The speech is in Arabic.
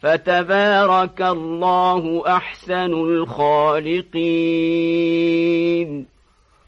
فتبارك الله أحسن الخالقين.